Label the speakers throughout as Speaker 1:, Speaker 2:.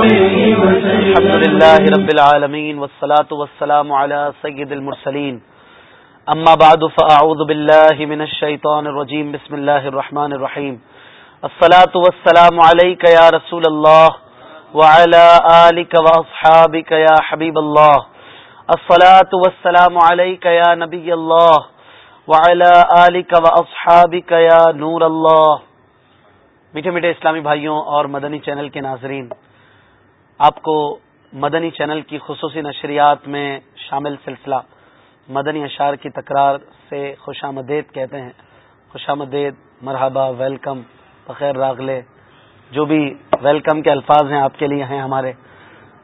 Speaker 1: الحمد لله رب العالمين والصلاة والسلام على سيد المرسلين. أما بعد، فأعوذ بالله من الشيطان الرجيم. بسم الله الرحمن الرحيم. الصلاة والسلام عليك يا رسول الله وعلى آلك وأصحابك يا حبيب الله. الصلاة والسلام عليك يا نبي الله وعلى آلك وأصحابك يا نور الله. میٹھے میٹھے اسلامی بھائیوں اور مدنی چینل کے ناظرین آپ کو مدنی چینل کی خصوصی نشریات میں شامل سلسلہ مدنی اشار کی تکرار سے خوش آمدید کہتے ہیں۔ خوش آمدید، مرحبا، ویلکم، بخیر راغلے جو بھی ویلکم کے الفاظ ہیں آپ کے لیے ہیں ہمارے۔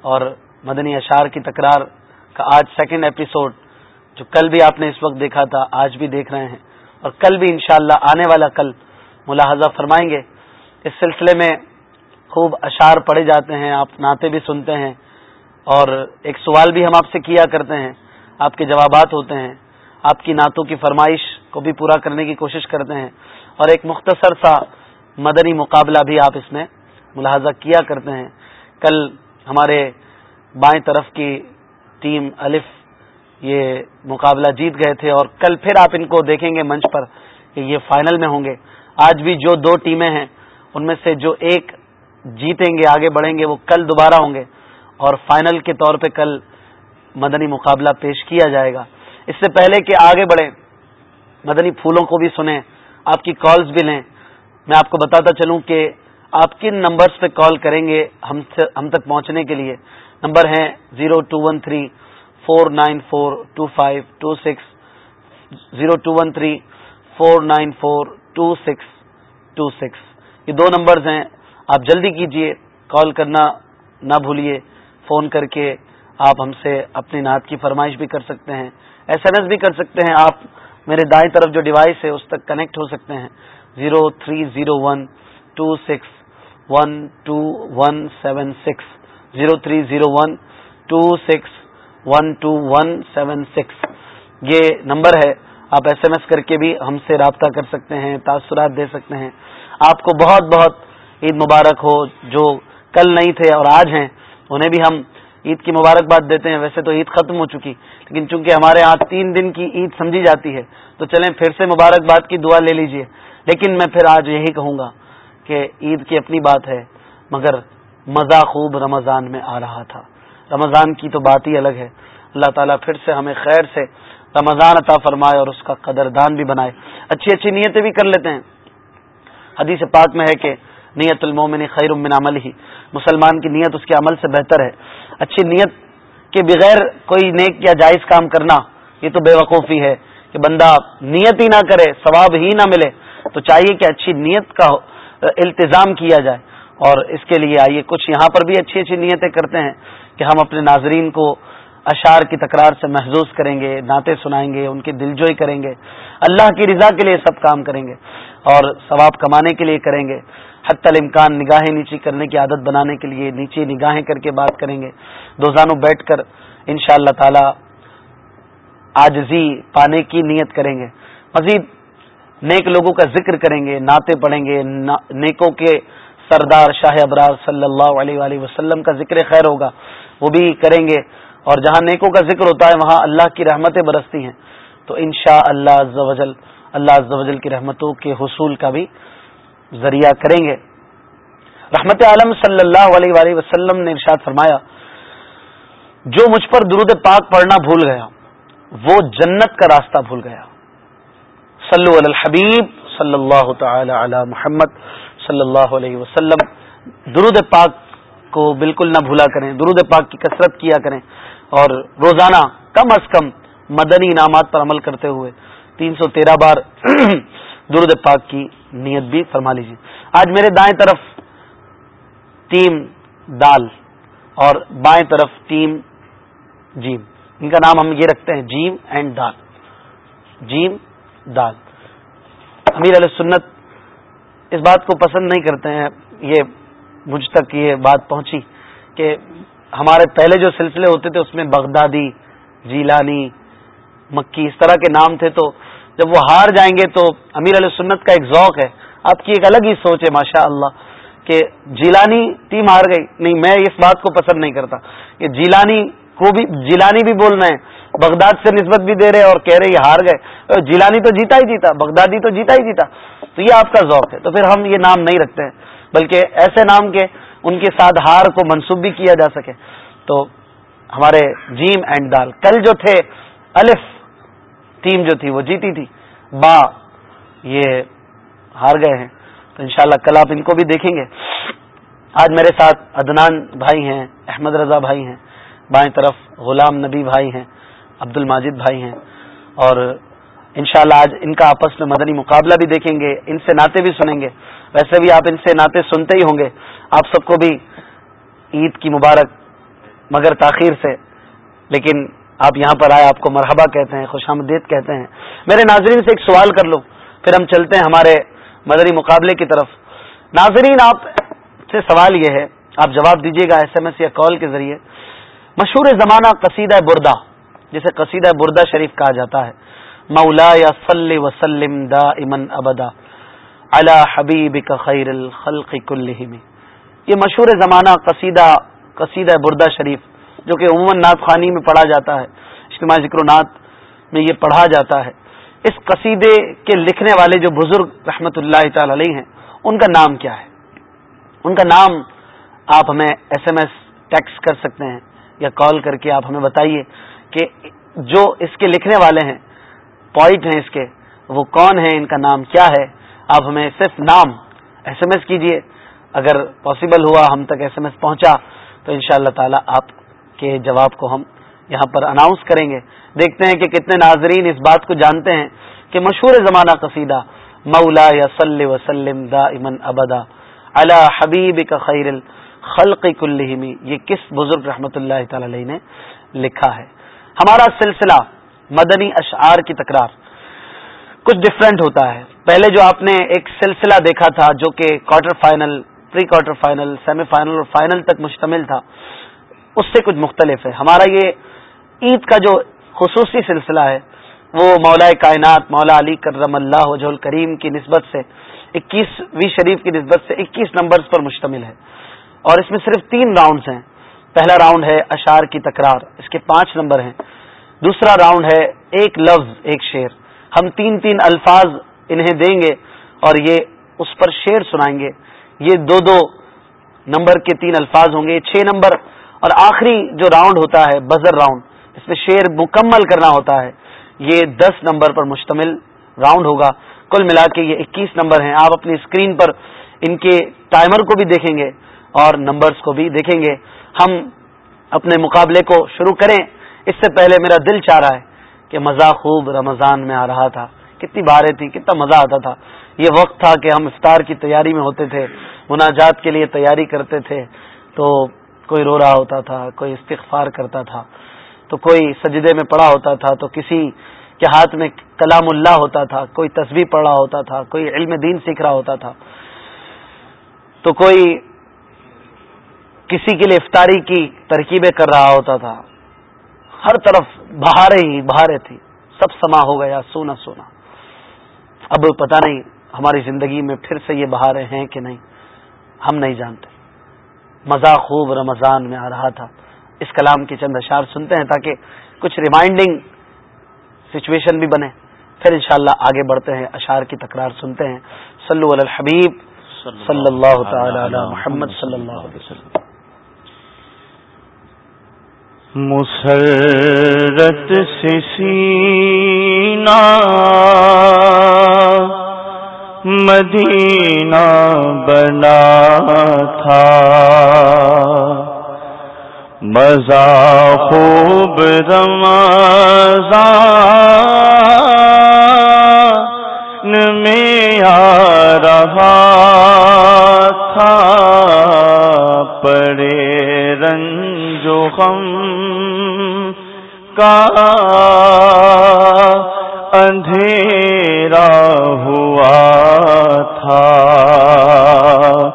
Speaker 1: اور مدنی اشار کی تکرار کا آج سیکنڈ ایپیسوڈ جو کل بھی آپ نے اس وقت دیکھا تھا، آج بھی دیکھ رہے ہیں۔ اور کل بھی انشاءاللہ آنے والا کل ملاحظہ فرمائیں گے۔ اس سلسلے میں خوب اشعار پڑھے جاتے ہیں، آپ نعتیں بھی سنتے ہیں۔ اور ایک سوال بھی ہم آپ سے کیا کرتے ہیں، آپ کے جوابات ہوتے ہیں۔ آپ کی نعتوں کی فرمائش کو بھی پورا کرنے کی کوشش کرتے ہیں۔ اور ایک مختصر سا مدنی مقابلہ بھی آپ اس میں ملاحظہ کیا کرتے ہیں۔ کل ہمارے بائیں طرف کی ٹیم الف یہ مقابلہ جیت گئے تھے اور کل پھر آپ ان کو دیکھیں گے منچ پر کہ یہ فائنل میں ہوں گے۔ آج بھی جو دو ٹیمیں ہیں، ان میں سے جو ایک جیتیں گے، آگے بڑھیں گے، وہ کل دوبارہ ہوں گے۔ اور فائنل کے طور پہ کل مدنی مقابلہ پیش کیا جائے گا۔ اس سے پہلے کہ آگے بڑھیں، مدنی پھولوں کو بھی سنیں، آپ کی کالز بھی لیں۔ میں آپ کو بتاتا چلوں کہ آپ کن نمبرز پہ کال کریں گے ہم ہم تک پہنچنے کے لیے۔ نمبر ہیں zero two one three, four nine four two five two six. Zero two one three, four nine four two six two six. یہ دو نمبرز ہیں۔ آپ جلدی کیجیے، کال کرنا نہ بھولیے، فون کر کے آپ ہم سے اپنی نعت کی فرمائش بھی کر سکتے ہیں، ایس ایم ایس بھی کر سکتے ہیں، آپ میرے دائیں طرف جو ڈیوائس ہے اس تک کنیکٹ ہو سکتے ہیں، zero three zero one two six one two one seven six, zero three zero one two six one two one seven six, یہ نمبر ہے، آپ ایس ایم ایس کر کے بھی ہم سے رابطہ کر سکتے ہیں، تاثرات دے سکتے ہیں، آپ کو بہت بہت عید مبارک ہو، جو کل نہیں تھے اور آج ہیں، انہیں بھی ہم عید کی مبارکباد دیتے ہیں۔ ویسے تو عید ختم ہو چکی، لیکن چونکہ ہمارے ہاں تین دن کی عید سمجھی جاتی ہے، تو چلیں پھر سے مبارکباد کی دعا لے لیجیے۔ لیکن میں پھر آج یہی کہوں گا کہ عید کی اپنی بات ہے، مگر مزہ خوب رمضان میں آ رہا تھا۔ رمضان کی تو بات ہی الگ ہے۔ اللہ تعالیٰ پھر سے ہمیں خیر سے رمضان عطا فرمائے اور اس کا قدردان بھی بنائے۔ اچھی اچھی نیتیں بھی کر لیتے ہیں۔ حدیث پاک میں ہے کہ نیت المومن خیر من عمل ہی مسلمان کی نیت اس کے عمل سے بہتر ہے. اچھی نیت کے بغیر کوئی نیک یا جائز کام کرنا یہ تو بے وقوفی ہے کہ بندہ نیت ہی نہ کرے، ثواب ہی نہ ملے، تو چاہیے کہ اچھی نیت کا التظام کیا جائے۔ اور اس کے لیے آئیے، کچھ یہاں پر بھی اچھی اچھی نیتیں کرتے ہیں کہ ہم اپنے ناظرین کو اشار کی تکرار سے محظوظ کریں گے، نعتیں سنائیں گے، ان کی دلجوئی کریں گے۔ اللہ کی رضا کے لیے سب کام کریں گے اور ثواب کمانے کے لیے کریں گے۔ حت الامکان نگاہیں نیچی کرنے کی عادت بنانے کے لیے نیچی نگاہیں کر کے بات کریں گے۔ دوزانوں بیٹھ کر ان شاء اللہ تعالی آجزی پانے کی نیت کریں گے۔ مزید نیک لوگوں کا ذکر کریں گے، نعتیں پڑھیں گے۔ نیکوں کے سردار شاہ ابرار صلی اللہ علیہ وآلہ وسلم کا ذکر خیر ہوگا، وہ بھی کریں گے۔ اور جہاں نیکوں کا ذکر ہوتا ہے، وہاں اللہ کی رحمتیں برستی ہیں۔ تو ان شاء اللہ اللہ کی رحمتوں کے حصول کا بھی ذریعہ کریں گے۔ رحمت عالم صلی اللہ علیہ وآلہ وسلم نے ارشاد فرمایا، جو مجھ پر درود پاک پڑھنا بھول گیا، وہ جنت کا راستہ بھول گیا۔ صلو علی الحبیب صلی اللہ تعالی علی محمد صلی اللہ علیہ وسلم۔ درود پاک کو بالکل نہ بھولا کریں، درود پاک کی کثرت کیا کریں۔ اور روزانہ کم از کم مدنی انعامات پر عمل کرتے ہوئے تین سو تیرہ بار درود پاک کی نیت بھی فرما لیجیے آج میرے دائیں طرف ٹیم دال اور بائیں طرف ٹیم جیم۔ ان کا نام ہم یہ رکھتے ہیں جیم اینڈ دال۔ جیم، دال۔ امیر علیہ سنت اس بات کو پسند نہیں کرتے ہیں۔ یہ مجھ تک یہ بات پہنچی کہ ہمارے پہلے جو سلسلے ہوتے تھے، اس میں بغدادی، جیلانی، مکی، اس طرح کے نام تھے، تو جب وہ ہار جائیں گے تو امیر علیہ سنت کا ایک ذوق ہے۔ آپ کی ایک الگ ہی سوچ ہے ماشاء اللہ کہ جیلانی ٹیم ہار گئی۔ نہیں، میں اس بات کو پسند نہیں کرتا کہ جیلانی کو بھی، جیلانی بھی بول رہے ہیں بغداد سے نسبت بھی دے رہے اور کہہ رہے یہ ہار گئے۔ جیلانی تو جیتا ہی جیتا، بغدادی تو جیتا ہی جیتا۔ تو یہ آپ کا ذوق ہے۔ تو پھر ہم یہ نام نہیں رکھتے ہیں، بلکہ ایسے نام کے ان کے ساتھ ہار کو منسوب بھی کیا جا سکے۔ تو ہمارے جیم اینڈ دال، کل جو تھے، الف ٹیم جو تھی وہ جیتی تھی۔ با، یہ ہار گئے ہیں۔ تو انشاءاللہ کل آپ ان کو بھی دیکھیں گے۔ آج میرے ساتھ ادنان بھائی ہیں، احمد رضا بھائی ہیں۔ بائیں طرف غلام نبی بھائی ہیں، عبد الماجد بھائی ہیں۔ اور انشاءاللہ آج ان کا آپس میں مدنی مقابلہ بھی دیکھیں گے، ان سے ناطے بھی سنیں گے۔ ویسے بھی آپ ان سے ناطے سنتے ہی ہوں گے۔ آپ سب کو بھی عید کی مبارک، مگر تاخیر سے۔ لیکن آپ یہاں پر آئے، آپ کو مرحبا کہتے ہیں، خوش آمدید کہتے ہیں۔ میرے ناظرین سے ایک سوال کر لو پھر ہم چلتے ہیں ہمارے مدری مقابلے کی طرف۔ ناظرین، آپ سے سوال یہ ہے، آپ جواب دیجیے گا ایس ایم ایس یا کال کے ذریعے۔ مشہور زمانہ قصیدہ بردا جسے قصیدہ بردا شریف کہا جاتا ہے۔ مولا یا صلی وسلم دا امن ابدا اللہ حبیب کا خیر الخلق میں یہ مشہور زمانہ قصیدہ قصیدہ بردا شریف جو کہ عموماً نعت خوانی میں پڑھا جاتا ہے، اجتماع ذکر و نعت میں یہ پڑھا جاتا ہے۔ اس قصیدے کے لکھنے والے جو بزرگ رحمت اللہ تعالی علیہ ہیں، ان کا نام کیا ہے؟ ان کا نام آپ ہمیں ایس ایم ایس ٹیکس کر سکتے ہیں یا کال کر کے آپ ہمیں بتائیے کہ جو اس کے لکھنے والے ہیں پوائٹ ہیں اس کے، وہ کون ہیں، ان کا نام کیا ہے؟ آپ ہمیں صرف نام ایس ایم ایس کیجیے اگر پاسبل ہوا ہم تک ایس ایم ایس پہنچا، تو ان شاء اللہ تعالی آپ کے جواب کو ہم یہاں پر اناؤنس کریں گے۔ دیکھتے ہیں کہ کتنے ناظرین اس بات کو جانتے ہیں کہ مشہور زمانہ قصیدہ مولا یا صلی وسلم دا امن ابدا اللہ حبیب کا خیر الخلق کلہمی یہ کس بزرگ رحمت اللہ تعالی علیہ نے لکھا ہے۔ ہمارا سلسلہ مدنی اشعار کی تکرار کچھ ڈفرینٹ ہوتا ہے۔ پہلے جو آپ نے ایک سلسلہ دیکھا تھا جو کہ quarter final pre quarter final semi final اور فائنل تک مشتمل تھا اس سے کچھ مختلف ہے۔ ہمارا یہ عید کا جو خصوصی سلسلہ ہے، وہ مولا کائنات مولا علی کرم اللہ وجہ کریم کی نسبت سے، اکیسویں شریف کی نسبت سے اکیس نمبرز پر مشتمل ہے۔ اور اس میں صرف تین راؤنڈز ہیں۔ پہلا راؤنڈ ہے اشار کی تکرار، اس کے پانچ نمبر ہیں۔ دوسرا راؤنڈ ہے ایک لفظ، ایک شعر۔ ہم تین تین الفاظ انہیں دیں گے اور یہ اس پر شعر سنائیں گے۔ یہ دو دو نمبر کے تین الفاظ ہوں گے۔ چھ نمبر اور آخری جو راؤنڈ ہوتا ہے، بزر راؤنڈ، اس میں شعر مکمل کرنا ہوتا ہے۔ یہ دس نمبر پر مشتمل راؤنڈ ہوگا۔ کل ملا کے یہ اکیس نمبر ہیں۔ آپ اپنی اسکرین پر ان کے ٹائمر کو بھی دیکھیں گے اور نمبرز کو بھی دیکھیں گے۔ ہم اپنے مقابلے کو شروع کریں۔ اس سے پہلے میرا دل چاہ رہا ہے کہ مزہ خوب رمضان میں آ رہا تھا۔ کتنی باریں تھیں، کتنا مزہ آتا تھا۔ یہ وقت تھا کہ ہم افطار کی تیاری میں ہوتے تھے، مناجات کے لیے تیاری کرتے تھے۔ تو کوئی رو رہا ہوتا تھا، کوئی استغفار کرتا تھا، تو کوئی سجدے میں پڑا ہوتا تھا، تو کسی کے ہاتھ میں کلام اللہ ہوتا تھا، کوئی تصویر پڑھ رہا ہوتا تھا، کوئی علم دین سیکھ رہا ہوتا تھا، تو کوئی کسی کے لیے افطاری کی ترکیبیں کر رہا ہوتا تھا۔ ہر طرف بہاریں ہی بہاریں تھی سب سما ہو گیا، سونا سونا۔ اب پتہ نہیں ہماری زندگی میں پھر سے یہ بہاریں ہیں کہ نہیں، ہم نہیں جانتے۔ مزہ خوب رمضان میں آ رہا تھا۔ اس کلام کے چند اشار سنتے ہیں تاکہ کچھ ریمائنڈنگ سچویشن بھی بنے۔ پھر انشاءاللہ آگے بڑھتے ہیں اشار کی تکرار سنتے ہیں۔ صلو علی الحبیب صلی اللہ تعالی علی محمد صلی اللہ علیہ وسلم۔
Speaker 2: مسرت سے سینا مدینہ بنا تھا۔ مزہ خوب رمضان میں آ رہا تھا۔ پڑے رنج و غم کا اندھیرا ہوا۔ تھا۔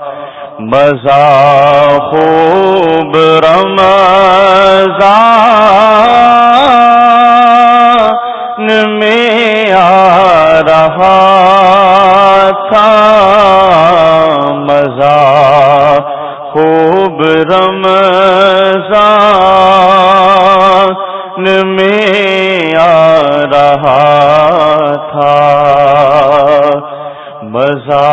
Speaker 2: مزہ خوب رمضان میں آ رہا تھا۔ مزہ میں آ رہا تھا۔ مزہ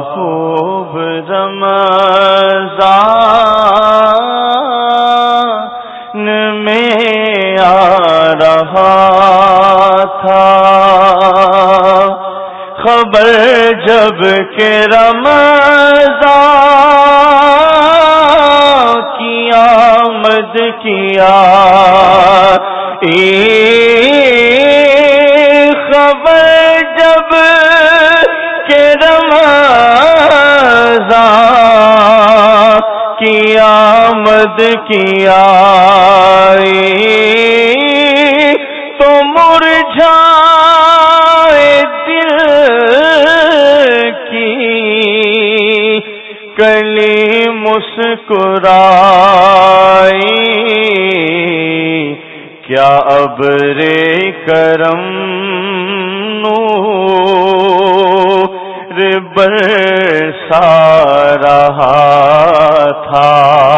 Speaker 2: خوب رمضان میں آ رہا تھا۔ خبر جبکہ رمضان کی آمد کیا۔ خبر آمد کیا تو مرجھائے دل کی۔ کلی مسکرائی۔ کیا اب رے کرم رہا تھا؟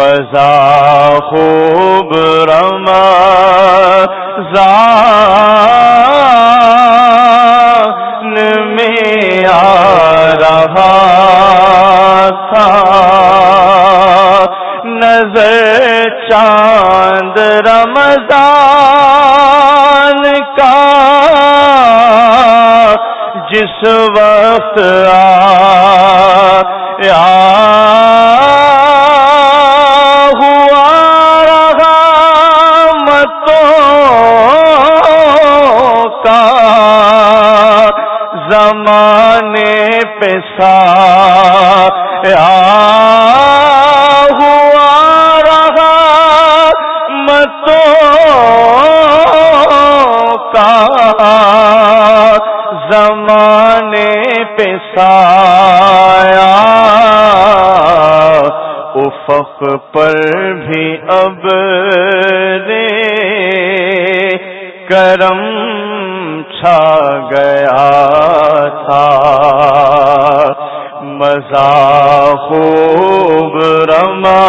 Speaker 2: مزہ خوب رما میں آ رہا تھا۔ نظر چاند رمضان کا جس وقت دیوانے پہ ہوا رہا متوں کا۔ زمانے پہ افق پر بھی اب رے۔ کرم چھا گیا تھا۔ مزہ خوب رما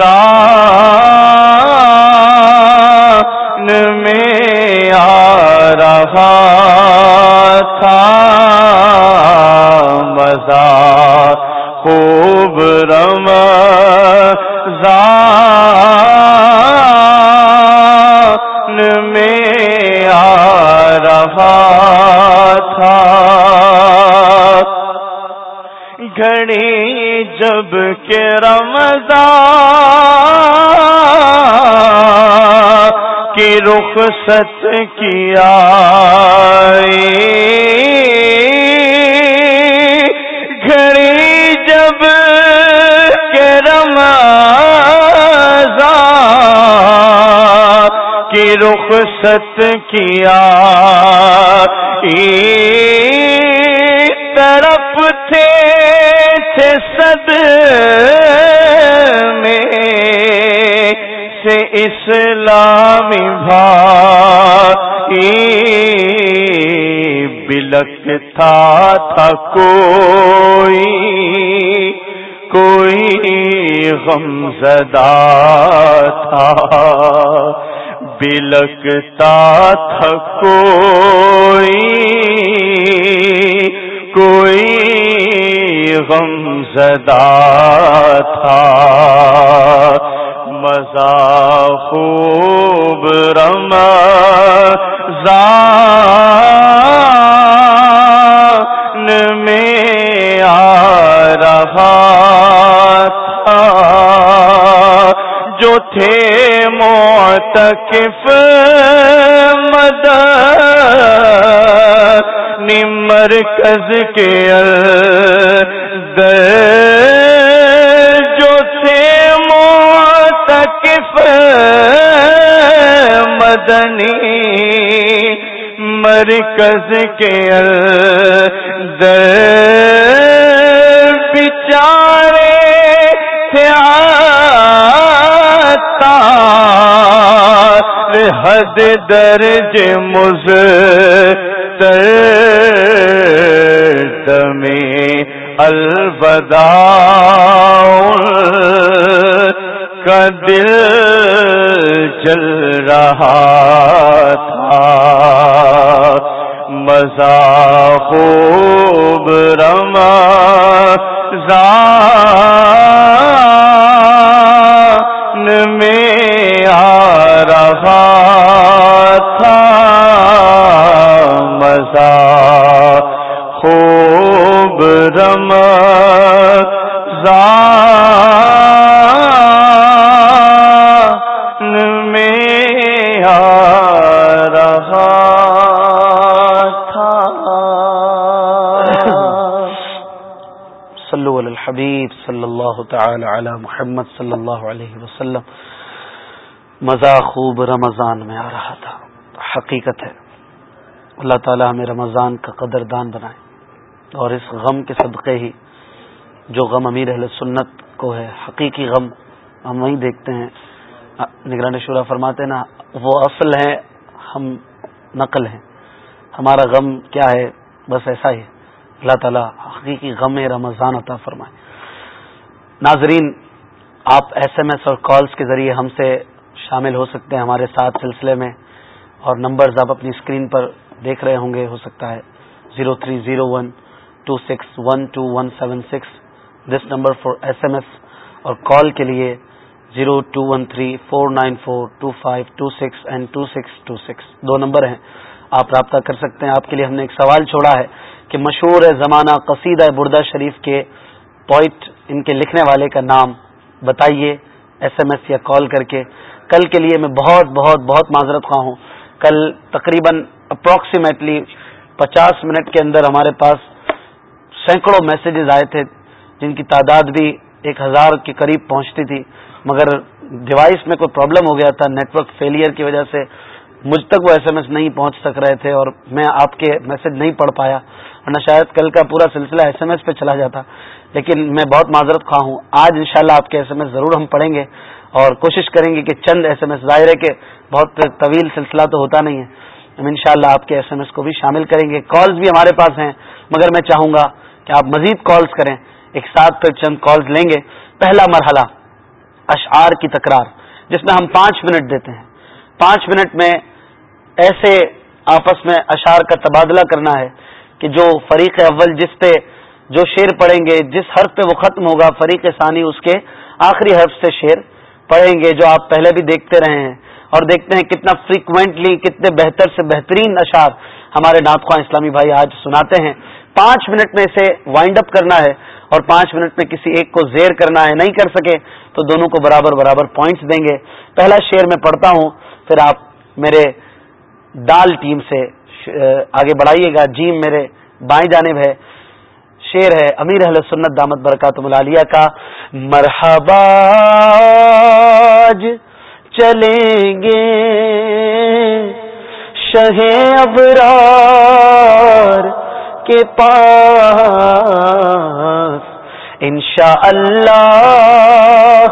Speaker 2: زان میں آ رہا تھا۔ مزہ خوب رم میں جب کے رمضان کی رخصت کیا گھڑی جب کے رمضان کی رخصت کیا اسلامی بھائی بلکتا تھا کوئی کوئی غم زدہ تھا۔ بلکتا تھا کوئی کوئی غم زدہ تھا۔ مزہ خوب رما میں آ رہا تھا۔ جو تھے موتکف مد نمرکز کے جو مرکز کے اندر بچارے تھے حد درج مز میں الوداع کا دل چل رہا تھا۔ مزا خوب رما میں آ رہا تھا مزا خوب رما
Speaker 1: الحبیب صلی اللہ تعالی علی محمد صلی اللہ علیہ وسلم. مزہ خوب رمضان میں آ رہا تھا. حقیقت ہے. اللہ تعالی ہمیں رمضان کا قدر دان بنائے. اور اس غم کے صدقے ہی جو غم امیر اہل سنت کو ہے، حقیقی غم ہم وہیں دیکھتے ہیں. نگران شورا فرماتے نا، وہ اصل ہے ہم نقل ہیں. ہمارا غم کیا ہے؟ بس ایسا ہی اللہ تعالیٰ حقیقی غم رمضان عطا فرمائے۔ ناظرین، آپ ایس ایم ایس اور کالز کے ذریعے ہم سے شامل ہو سکتے ہیں ہمارے ساتھ سلسلے میں اور نمبرز آپ اپنی اسکرین پر دیکھ رہے ہوں گے، ہو سکتا ہے zero three zero one two six one two one seven six. This number for S M S اور کال کے لیے zero two one three four nine four two five two six and two six two six. Do number ہیں۔ آپ رابطہ کر سکتے ہیں۔ آپ کے لیے ہم نے ایک سوال چھوڑا ہے کہ مشہور زمانہ قصیدہ بردہ شریف کے پوائٹ ان کے لکھنے والے کا نام بتائیے ایس ایم ایس یا کال کر کے۔ کل کے لیے میں بہت بہت بہت معذرت خواہ ہوں۔ کل تقریباً اپروکسیمیٹلی پچاس منٹ کے اندر ہمارے پاس سینکڑوں میسیجز آئے تھے، جن کی تعداد بھی ایک ہزار کے قریب پہنچتی تھی۔ مگر ڈیوائس میں کوئی پرابلم ہو گیا تھا نیٹ ورک فیلئر کی وجہ سے مجھ تک وہ ایس ایم ایس نہیں پہنچ سک رہے تھے اور میں آپ کے میسج نہیں پڑھ پایا ورنہ شاید کل کا پورا سلسلہ ایس ایم ایس پہ چلا جاتا۔ لیکن میں بہت معذرت خواہ ہوں۔ آج انشاءاللہ شاء آپ کے ایس ایم ایس ضرور ہم پڑھیں گے اور کوشش کریں گے کہ چند ایس ایم ایس ظاہر ہے کہ بہت طویل سلسلہ تو ہوتا نہیں ہے۔ ہم انشاءاللہ شاء آپ کے ایس ایم ایس کو بھی شامل کریں گے۔ کالز بھی ہمارے پاس ہیں، مگر میں چاہوں گا کہ آپ مزید کالز کریں۔ ایک ساتھ پھر چند کالز لیں گے۔ پہلا مرحلہ، اشعار کی تکرار، جس میں ہم پانچ منٹ دیتے ہیں۔ پانچ منٹ میں ایسے آپس میں اشعار کا تبادلہ کرنا ہے کہ جو فریق اول جس پہ جو شعر پڑھیں گے، جس حرف پہ وہ ختم ہوگا، فریق ثانی اس کے آخری حرف سے شعر پڑھیں گے جو آپ پہلے بھی دیکھتے رہے ہیں۔ اور دیکھتے ہیں کتنا فریکوینٹلی کتنے بہتر سے بہترین اشعار ہمارے ناطخواں اسلامی بھائی آج سناتے ہیں۔ پانچ منٹ میں اسے وائنڈ اپ کرنا ہے اور پانچ منٹ میں کسی ایک کو زیر کرنا ہے، نہیں کر سکے تو دونوں کو برابر برابر پوائنٹس دیں گے۔ پہلا شعر میں پڑھتا ہوں، پھر آپ میرے ڈال ٹیم سے آگے بڑھائیے گا۔ جیم میرے بائیں جانب ہے، شیر ہے، امیر اہل سنت دامت برکات ملالیہ کا۔ مرحبا چلیں گے۔ شہ ابرار کے پاس انشاء اللہ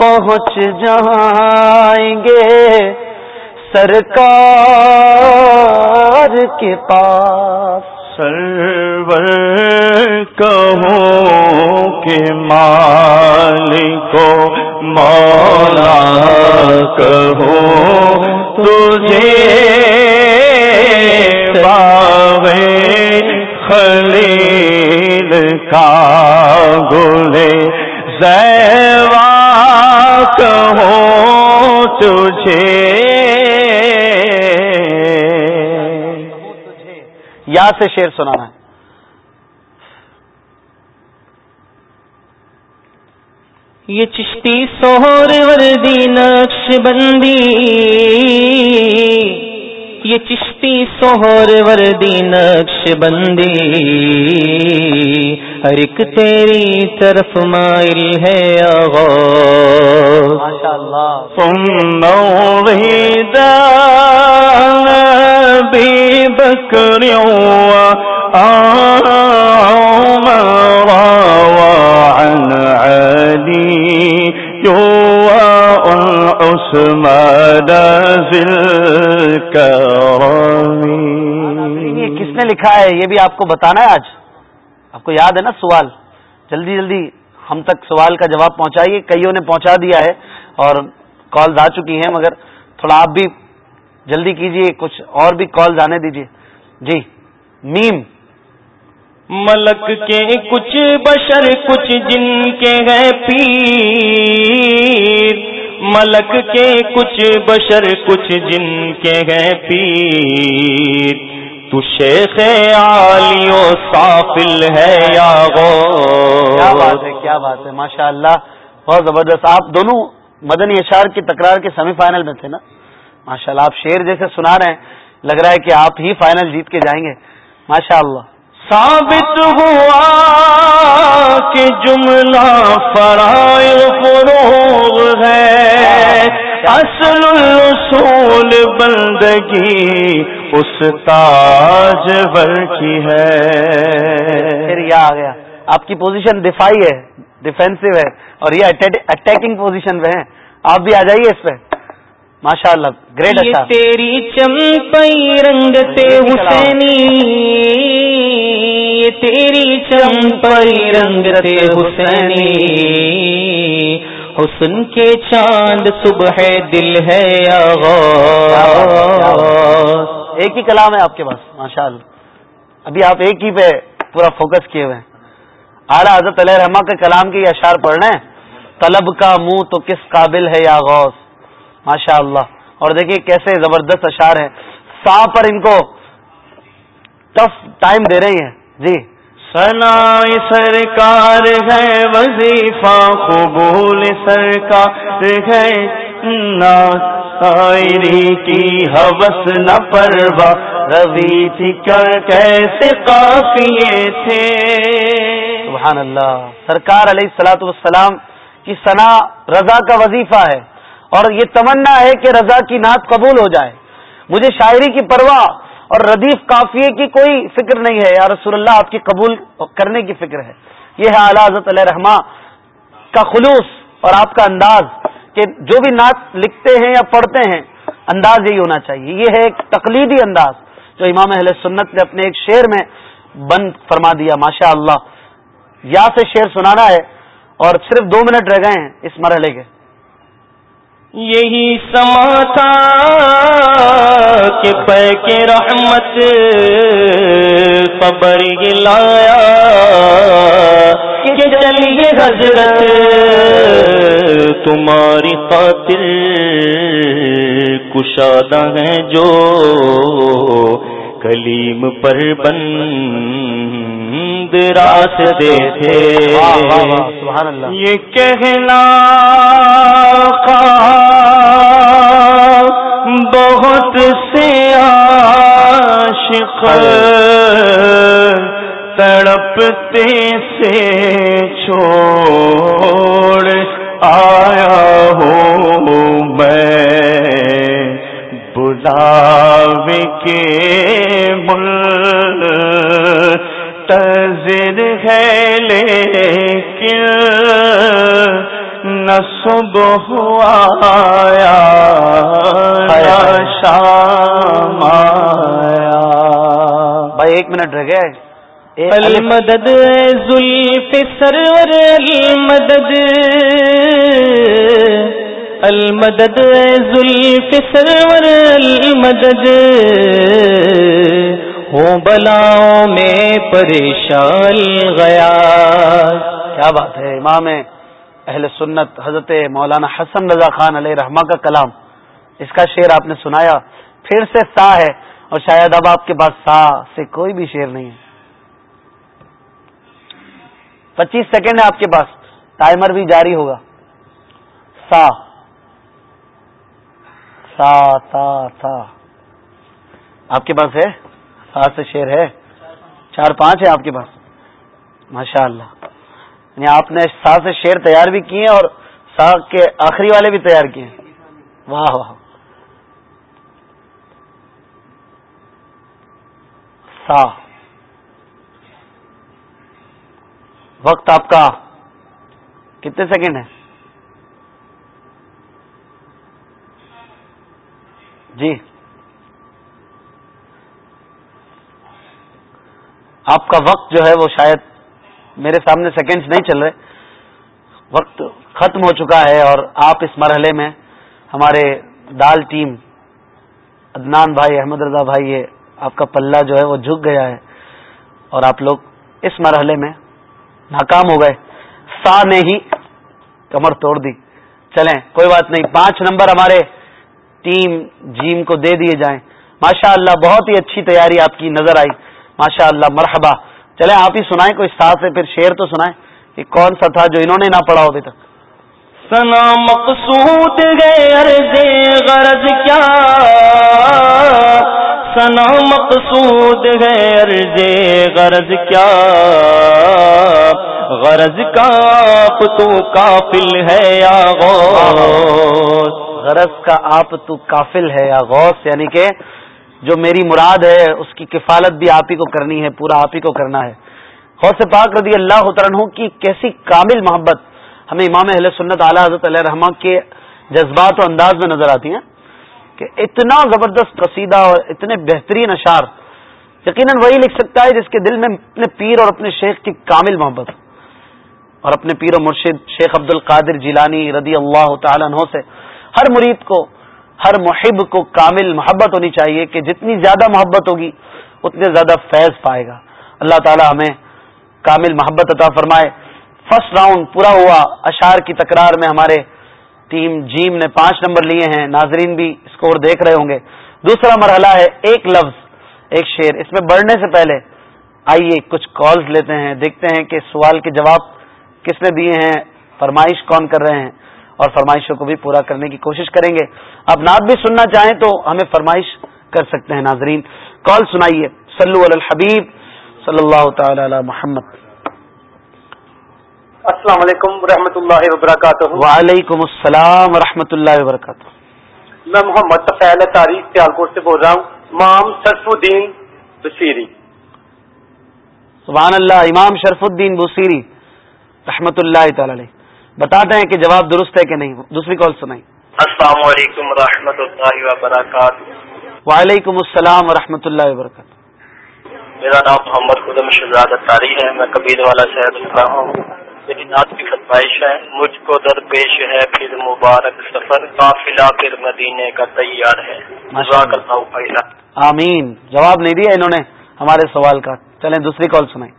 Speaker 1: پہنچ جائیں گے۔ سرکار کے پاس۔
Speaker 2: سرور کہو کہ مالکو مولا کہو تجھے باوے خلیل کا گلے۔ زیوا کہو تجھے
Speaker 1: یا سے شیر سنانا ہے۔
Speaker 3: یہ چشتی سوہر وردی نقش بندی۔ یہ چشتی سہور وردی نقش بندی۔ ہر ایک تیری طرف مائل ہے
Speaker 2: بھی بکریوں وعن علي عثمان الكرم
Speaker 1: یہ کس نے لکھا ہے؟ یہ بھی آپ کو بتانا ہے آج؟ آپ کو یاد ہے نا سوال؟ جلدی جلدی ہم تک سوال کا جواب پہنچائیے کئیوں نے پہنچا دیا ہے اور کالز آ چکی ہیں، مگر تھوڑا آپ بھی جلدی کیجیے کچھ اور بھی کالز آنے دیجیے جی میم۔
Speaker 2: ملک کے کچھ بشر، کچھ جن کے گئے پیر۔ ملک کے کچھ بشر، کچھ جن کے گئے پیر۔ تو شیخ عالی و صافل ہے یا
Speaker 1: کیا بات ہے کیا بات ہے ماشاء اللہ بہت زبردست۔ آپ دونوں مدنی اشار کی تکرار کے سیمی فائنل میں تھے نا؟ ماشاء اللہ آپ شیر جیسے سنا رہے ہیں لگ رہا ہے کہ آپ ہی فائنل جیت کے جائیں گے۔ ماشاء اللہ
Speaker 2: ثابت ہوا کہ جملہ فرائض فروغ ہے۔ اصل الاصول بندگی اس تاج ور کی ہے۔
Speaker 1: پھر یہ آ گیا۔ آپ کی پوزیشن دفاعی ہے ڈیفینسو ہے اور یہ اٹیکنگ پوزیشن پہ ہے۔ آپ بھی آ جائیے اس پہ۔ ماشاء اللہ گریٹ اچھا
Speaker 2: تیری چمپئی رنگتے حسینی تیری چمپئی رنگتے حسینی۔ حسن کے چاند صبح دل ہے
Speaker 1: ایک ہی کلام ہے آپ کے پاس ماشاء اللہ ابھی آپ ایک ہی پہ پورا فوکس کیے ہوئے ہیں۔ اعلیٰ حضرت علیہ رحمٰ کے کلام کے اشعار پڑھ رہے ہیں طلب کا منہ تو کس قابل ہے یا غوث؟ ماشاء اللہ اور دیکھیے کیسے زبردست اشعار ہیں۔ سا پر ان کو ٹف ٹائم دے رہی ہیں۔ جی۔
Speaker 2: سنا سرکار ہے، وظیفہ قبول سرکار ہے۔ نا شاعری کی حوث، نہ پروا۔ روی تھی کر کیسے قافیے تھے۔
Speaker 1: سبحان اللہ سرکار علیہ السلاۃ والسلام کی ثنا، رضا کا وظیفہ ہے۔ اور یہ تمنا ہے کہ رضا کی نعت قبول ہو جائے۔ مجھے شاعری کی پرواہ اور ردیف کافیے کی کوئی فکر نہیں ہے۔ یا رسول اللہ، آپ کی قبول کرنے کی فکر ہے۔ یہ ہے اعلیٰ حضرت علیہ رحمٰ کا خلوص اور آپ کا انداز کہ جو بھی نعت لکھتے ہیں یا پڑھتے ہیں، انداز یہی ہونا چاہیے۔ یہ ہے ایک تقلیدی انداز جو امام اہل سنت نے اپنے ایک شعر میں بند فرما دیا۔ ماشاء اللہ یا سے شعر سنانا ہے اور صرف دو منٹ رہ گئے ہیں اس مرحلے کے۔
Speaker 2: یہی سما تھا کہ پے کے رحمت خبر لایا کہ چلیے حضرت تمہاری خاطر کشادہ ہیں جو کلیم پر بند راستے تھے۔ یہ کہنا بہت سے عاشق تڑپتے سے چھوڑ آیا ہوں میں بلاوے کے مل تذر ہے لیکن نہ صبح آیا شام آیا۔
Speaker 1: بھائی ایک منٹ رہ ہے الف-
Speaker 2: المدد زلف سرور المدد۔ المدد زلف سرور المدد۔ ہو بلاؤں میں پریشان گیا
Speaker 1: کیا بات ہے امام اہل سنت، حضرت مولانا حسن رضا خان علیہ رحمہ کا کلام، اس کا شعر آپ نے سنایا، پھر سے سا ہے، اور شاید اب آپ کے پاس سا سے کوئی بھی شعر نہیں ہے۔ پچیس سیکنڈ ہے آپ کے پاس، ٹائمر بھی جاری ہوگا۔ سا۔ سا، تا تا۔ آپ کے پاس ہے؟ سا سے شعر ہے۔ چار پانچ ہے آپ کے پاس۔ ماشاء اللہ یعنی آپ نے سا سے شعر تیار بھی کیے اور سا کے آخری والے بھی تیار کیے۔ واہ واہ۔ سا۔ وقت آپ کا کتنے سیکنڈ ہے جی۔ آپ کا وقت جو ہے وہ شاید میرے سامنے سیکنڈز نہیں چل رہے۔ وقت ختم ہو چکا ہے اور آپ اس مرحلے میں ہمارے دال ٹیم، عدنان بھائی، احمد رضا بھائی، یہ آپ کا پلہ جو ہے وہ جھک گیا ہے اور آپ لوگ اس مرحلے میں ناکام ہو گئے۔ سا نے ہی کمر توڑ دی۔ چلیں، کوئی بات نہیں۔ پانچ نمبر ہمارے ٹیم جیم کو دے دیے جائیں۔ ماشاء اللہ بہت ہی اچھی تیاری آپ کی نظر آئی۔ ماشاء اللہ مرحبا۔ چلیں آپ ہی سنائیں کوئی ساتھ سے پھر شعر تو سنائیں کہ کون سا تھا جو انہوں نے نہ پڑھا ابھی تک۔
Speaker 3: سنا مقصود گئے غرض کیا۔ سنا مقصود ہے غرض کیا۔ غرض کا تو کافل ہے یا غوث۔
Speaker 1: غرض کا آپ تو کافل ہے یا غوث یعنی کہ جو میری مراد ہے، اس کی کفالت بھی آپ ہی کو کرنی ہے، پورا آپ ہی کو کرنا ہے۔ غوث پاک رضی اللہ عنہ کی کیسی کامل محبت ہمیں امام اہل سنت اعلیٰ حضرت علیہ رحمٰ کے جذبات و انداز میں نظر آتی ہیں کہ اتنا زبردست قصیدہ اور اتنے بہترین اشعار یقیناً وہی لکھ سکتا ہے جس کے دل میں اپنے پیر اور اپنے شیخ کی کامل محبت۔ اور اپنے پیر و مرشد شیخ عبد القادر جیلانی رضی اللہ تعالیٰ عنہ سے ہر مرید کو ہر محب کو کامل محبت ہونی چاہیے کہ جتنی زیادہ محبت ہوگی، اتنے زیادہ فیض پائے گا۔ اللہ تعالی ہمیں کامل محبت عطا فرمائے۔ فرسٹ راؤنڈ پورا ہوا۔ اشار کی تکرار میں ہمارے ٹیم جیم نے پانچ نمبر لیے ہیں۔ ناظرین بھی اسکور دیکھ رہے ہوں گے۔ دوسرا مرحلہ ہے ایک لفظ، ایک شیر اس میں بڑھنے سے پہلے آئیے کچھ کالز لیتے ہیں، دیکھتے ہیں کہ سوال کے جواب کس نے دیے ہیں، فرمائش کون کر رہے ہیں۔ اور فرمائشوں کو بھی پورا کرنے کی کوشش کریں گے۔ اب نعت بھی سننا چاہیں تو ہمیں فرمائش کر سکتے ہیں ناظرین۔ کال سنائیے۔ سلو الحبیب صلی اللہ تعالی علی محمد۔
Speaker 4: السلام علیکم ورحمۃ اللہ وبرکاتہ۔
Speaker 1: وعلیکم السلام ورحمۃ اللہ وبرکاتہ۔
Speaker 4: میں محمد تفیل تاریخ سیالکوٹ سے بول رہا ہوں۔ امام شرف الدین بصیری۔
Speaker 1: سبحان اللہ امام شرف الدین بصیری رحمۃ اللہ تعالی علیہ۔ بتاتے ہیں کہ جواب درست ہے کہ نہیں دوسری کال سنائی
Speaker 4: السلام علیکم و اللہ وبرکاتہ۔
Speaker 1: وعلیکم السلام و اللہ وبرکاتہ۔
Speaker 4: میرا نام محمد خدم شہزاد اتاری ہے۔ میں کبیر والا شہر رہا ہوں۔ میری نعت کی فتوائش ہے۔ مجھ کو در پیش ہے پھر مبارک سفر۔ قافلہ پھر مدینے کا تیار ہے۔
Speaker 1: آمین۔ جواب نہیں دیا انہوں نے ہمارے سوال کا۔ چلیں دوسری کال سنائیں۔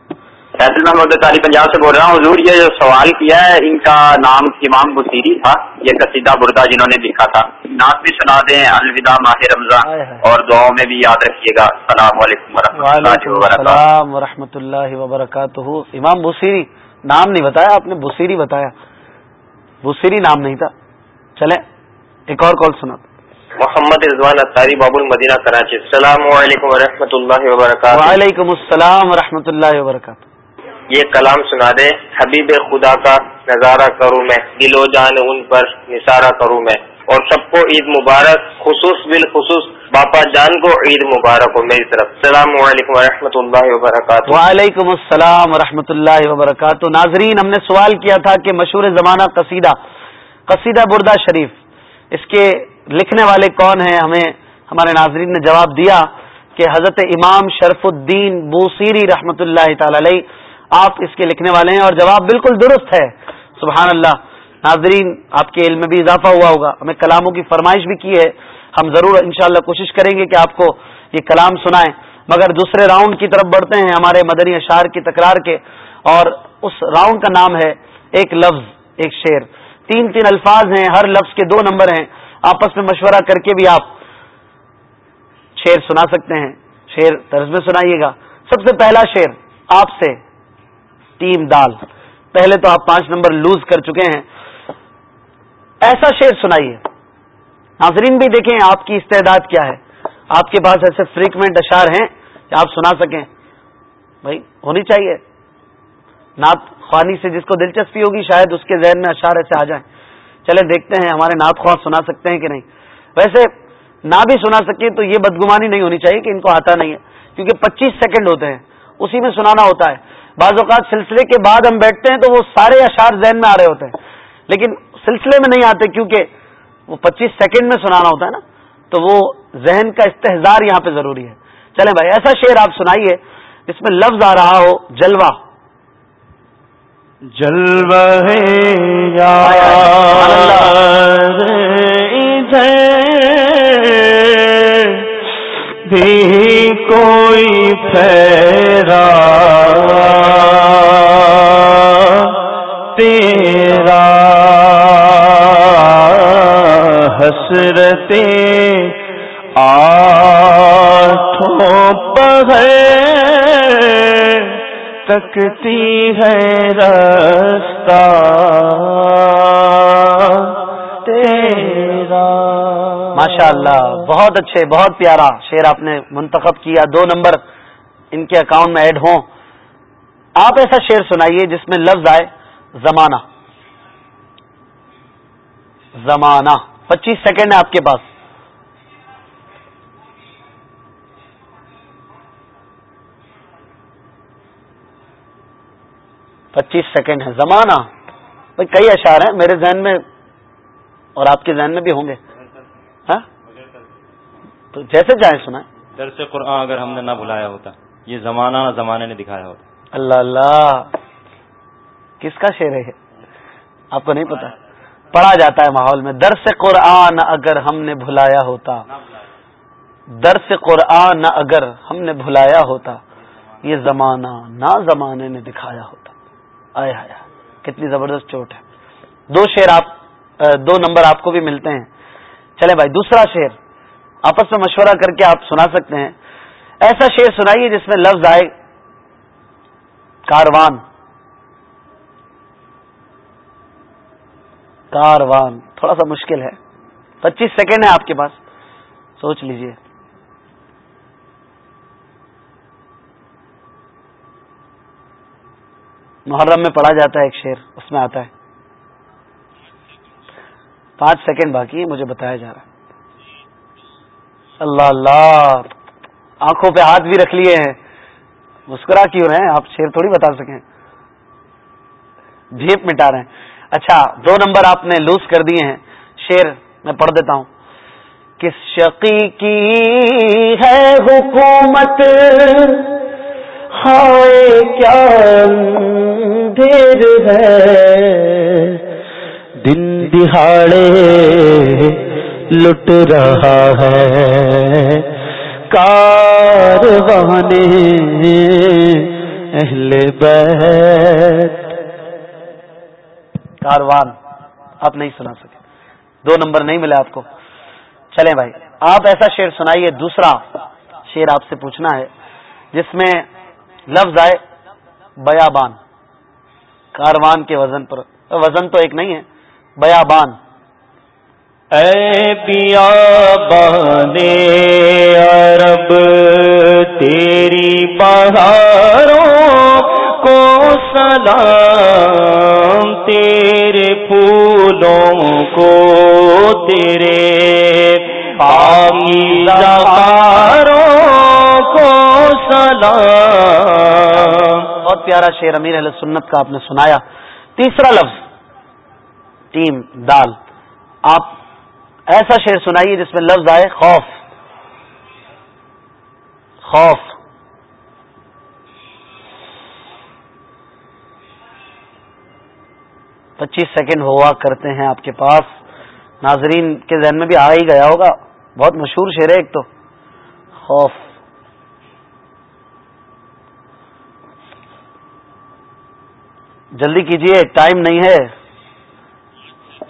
Speaker 5: فیصل محمد تاری پنجاب سے بول رہا ہوں۔ حضور یہ جو سوال کیا ہے ان کا نام امام بصیری تھا یہ قصیدہ بردہ جنہوں نے لکھا تھا۔ نعت بھی سنا دیں الوداع ماہ رمضان اور دعاؤں میں بھی یاد رکھیے گا۔ السلام علیکم
Speaker 1: السلام و رحمۃ اللہ وبرکاتہ۔ امام بصیری نام نہیں بتایا آپ نے بصیری بتایا۔ بصیری نام نہیں تھا۔ چلے ایک اور کال سنا
Speaker 4: محمد رضوان اطاری باب المدینہ کراچی۔ السلام علیکم و اللہ وبرکاتہ۔
Speaker 1: وعلیکم السلام و اللہ وبرکاتہ۔
Speaker 4: یہ کلام سنا دے حبیب خدا کا نظارہ کروں میں، دل و جان ان پر نثارہ کروں میں۔ اور سب کو عید مبارک، خصوص بالخصوص، باپا جان کو عید مبارک ہو میری طرف۔ السلام علیکم و اللہ وبرکاتہ۔
Speaker 1: وعلیکم السلام و اللہ وبرکاتہ۔ ناظرین، ہم نے سوال کیا تھا کہ مشہور زمانہ قصیدہ قصیدہ بردہ شریف، اس کے لکھنے والے کون ہیں؟ ہمیں ہمارے ناظرین نے جواب دیا کہ حضرت امام شرف الدین بوسیری رحمت اللہ تعالی علیہ آپ اس کے لکھنے والے ہیں اور جواب بالکل درست ہے۔ سبحان اللہ۔ ناظرین، آپ کے علم میں بھی اضافہ ہوا ہوگا۔ ہمیں کلاموں کی فرمائش بھی کی ہے۔ ہم ضرور انشاءاللہ کوشش کریں گے کہ آپ کو یہ کلام سنائیں۔ مگر دوسرے راؤنڈ کی طرف بڑھتے ہیں ہمارے مدنی اشار کی تکرار کے۔ اور اس راؤنڈ کا نام ہے ایک لفظ، ایک شعر۔ تین تین الفاظ ہیں، ہر لفظ کے دو نمبر ہیں۔ آپس میں مشورہ کر کے بھی آپ شعر سنا سکتے ہیں۔ شعر طرز میں سنائیے گا۔ سب سے پہلا شعر آپ سے۔ ٹیم دال۔ پہلے تو آپ پانچ نمبر لوز کر چکے ہیں۔ ایسا شعر سنائیے۔ ناظرین بھی دیکھیں آپ کی استعداد کیا ہے۔ آپ کے پاس ایسے فریکوینٹ اشار ہیں کہ آپ سنا سکیں۔ بھائی، ہونی چاہیے۔ نعت خوانی سے جس کو دلچسپی ہوگی، شاید اس کے ذہن میں اشار ایسے آ جائیں۔ چلے، دیکھتے ہیں ہمارے نعت خواہ سنا سکتے ہیں کہ نہیں۔ ویسے، نہ بھی سنا سکیں تو یہ بدگمانی نہیں ہونی چاہیے کہ ان کو آتا نہیں ہے۔ کیونکہ پچیس سیکنڈ ہوتے ہیں۔ اسی میں سنانا ہوتا ہے۔ بعض اوقات سلسلے کے بعد ہم بیٹھتے ہیں تو وہ سارے اشعار ذہن میں آ رہے ہوتے ہیں۔ لیکن سلسلے میں نہیں آتے کیونکہ وہ پچیس سیکنڈ میں سنانا ہوتا ہے نا۔ تو وہ ذہن کا استحزار یہاں پہ ضروری ہے۔ چلیں بھائی ایسا شعر آپ سنائیے جس میں لفظ آ رہا ہو جلوہ۔
Speaker 2: جلوہ بھی کوئی پھیرا حسرتے آٹھوں پہر تکتی ہے رستہ تیرا۔
Speaker 1: ماشاء اللہ بہت اچھے، بہت پیارا شعر آپ نے منتخب کیا۔ دو نمبر ان کے اکاؤنٹ میں ایڈ ہوں۔ آپ ایسا شعر سنائیے جس میں لفظ آئے زمانہ۔ زمانہ۔ پچیس سیکنڈ ہے آپ کے پاس۔ پچیس سیکنڈ ہے۔ زمانہ۔ بھائی کئی اشعار ہیں میرے ذہن میں اور آپ کے ذہن میں بھی ہوں گے۔ ہاں؟ تو جیسے چاہیں سنائیں۔
Speaker 3: درس قرآن اگر ہم نے نہ بلایا ہوتا۔ یہ زمانہ نہ زمانے نے دکھایا ہوتا۔
Speaker 1: اللہ اللہ۔ کس کا شعر ہے؟ آپ کو نہیں پتا۔ پڑھا جاتا ہے ماحول میں۔ درس قرآن اگر ہم نے بھلایا ہوتا۔ درس قرآن اگر ہم نے بھلایا ہوتا۔ یہ زمانہ نہ زمانے نے دکھایا ہوتا۔ آیا آیا۔ کتنی زبردست چوٹ ہے۔ دو شعر آپ دو نمبر آپ کو بھی ملتے ہیں۔ چلے بھائی، دوسرا شعر۔ آپس میں مشورہ کر کے آپ سنا سکتے ہیں۔ ایسا شعر سنائیے جس میں لفظ آئے، کاروان۔ کاروان، تھوڑا سا مشکل ہے۔ پچیس سیکنڈ ہے آپ کے پاس۔ سوچ لیجیے۔ محرم میں پڑھا جاتا ہے ایک شعر، اس میں آتا ہے۔ پانچ سیکنڈ باقی مجھے بتایا جا رہا ہے۔ اللہ اللہ، آنکھوں پہ ہاتھ بھی رکھ لیے ہیں۔ مسکرا کیوں رہے ہیں؟ آپ شیر تھوڑی بتا سکیں۔ جیپ مٹا رہے ہیں۔ اچھا دو نمبر آپ نے لوز کر دیے ہیں۔ شیر میں پڑھ دیتا ہوں۔ کس شقی کی ہے حکومت؟ ہائے، کیا دیر ہے؟
Speaker 2: دن دہاڑے لٹ رہا ہے۔ کاروانے اہل بیت
Speaker 1: کاروان، آپ نہیں سنا سکے۔ دو نمبر نہیں ملے آپ کو۔ چلیں بھائی، آپ ایسا شعر سنائیے، دوسرا شعر آپ سے پوچھنا ہے، جس میں لفظ آئے، بیابان۔ کاروان کے وزن پر، وزن تو ایک نہیں ہے، بیابان۔
Speaker 2: اے پیا بانے عرب تیری بہاروں سلام تیرے پھولوں کو تیرے کو سلام۔
Speaker 1: بہت پیارا شیر امیر علیہ سنت کا آپ نے سنایا۔ تیسرا لفظ ٹیم دال۔ آپ ایسا شعر سنائیے جس میں لفظ آئے خوف۔ خوف۔ پچیس سیکنڈ ہوا کرتے ہیں آپ کے پاس۔ ناظرین کے ذہن میں بھی آ ہی گیا ہوگا۔ بہت مشہور شعر ہے ایک تو۔ خوف۔ جلدی کیجیے ٹائم نہیں ہے۔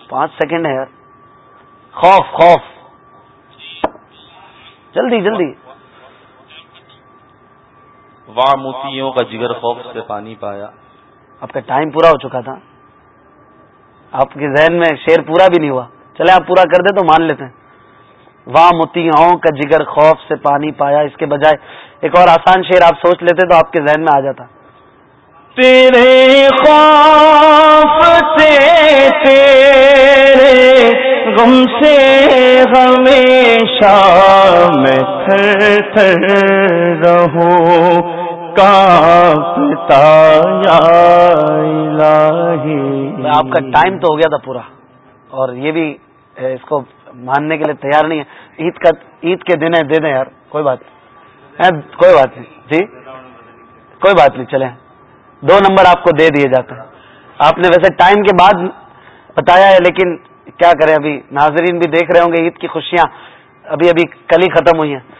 Speaker 1: پانچ سیکنڈ ہے۔ خوف خوف۔ جلدی جلدی۔
Speaker 3: واہ موتیوں کا جگر خوف سے پانی پایا۔
Speaker 1: آپ کا ٹائم پورا ہو چکا تھا۔ آپ کے ذہن میں شیر پورا بھی نہیں ہوا۔ چلے آپ پورا کر دیں تو مان لیتے ہیں۔ واہ موتیوں کا جگر خوف سے پانی پایا۔ اس کے بجائے ایک اور آسان شیر آپ سوچ لیتے تو آپ کے ذہن میں آ جاتا۔
Speaker 2: تیرے خوف سے تیرے غم سے ہمیشہ میں تھر تھر رہوں۔
Speaker 1: آپ کا ٹائم تو ہو گیا تھا پورا اور یہ بھی اس کو ماننے کے لیے تیار نہیں ہے۔ عید کا عید کے دن ہے دے دیں یار، کوئی بات نہیں۔ کوئی بات نہیں۔ جی؟ کوئی بات نہیں، چلیں۔ دو نمبر آپ کو دے دیے جاتے ہیں۔ آپ نے ویسے ٹائم کے بعد بتایا ہے، لیکن کیا کریں، ابھی ناظرین بھی دیکھ رہے ہوں گے عید کی خوشیاں۔ ابھی ابھی کل ہی ختم ہوئی ہیں۔